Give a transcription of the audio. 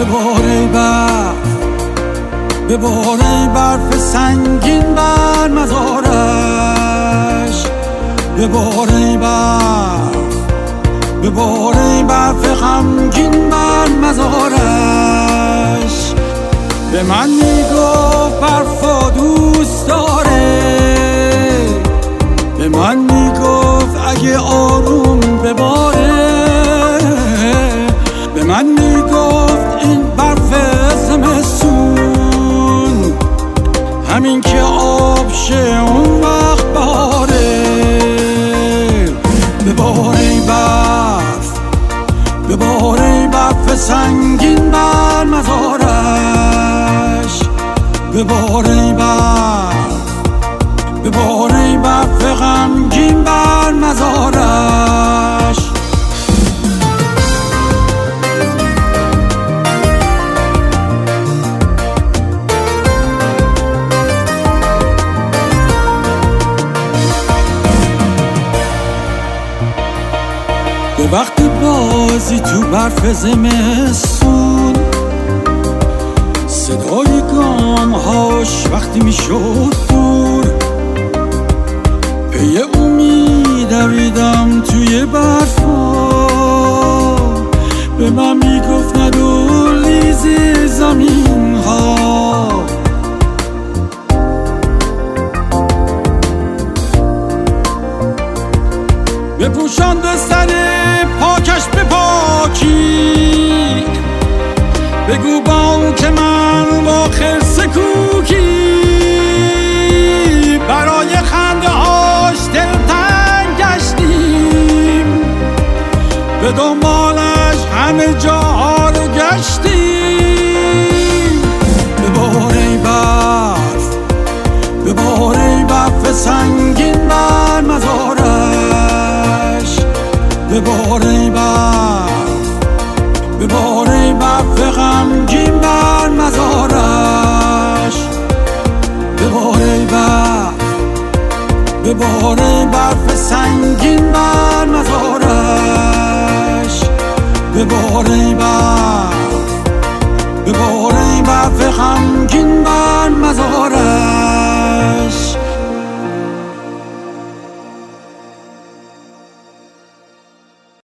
به بباره برف باره برف سنگین بر مزارش. بباره برف باره برف غمگین بر مزارش. به من می‌گفت برفا دوست داره. به من می‌گفت اگه آروم به باره برف سنگین بر مزارش. به باره برف به باره برف غمگین بر مزارش. به وقت بازی تو برف زمستون. صدای گام هاش وقتی می‌شد دور. پی او میدویدم توی برفا به من می‌گفت ندو لیز زمین ها پاکش به پاکی بگو با که من با خرس کوکی. برای خنده هاش دلتنگ گشتیم. به دنبالش همه جاها رو گشتیم. به باره برف به باره برف سنگین بر مزارش. به باره برف به باره برف سنگین بر مزارش به باره برف به باره برف غمگین بر مزارش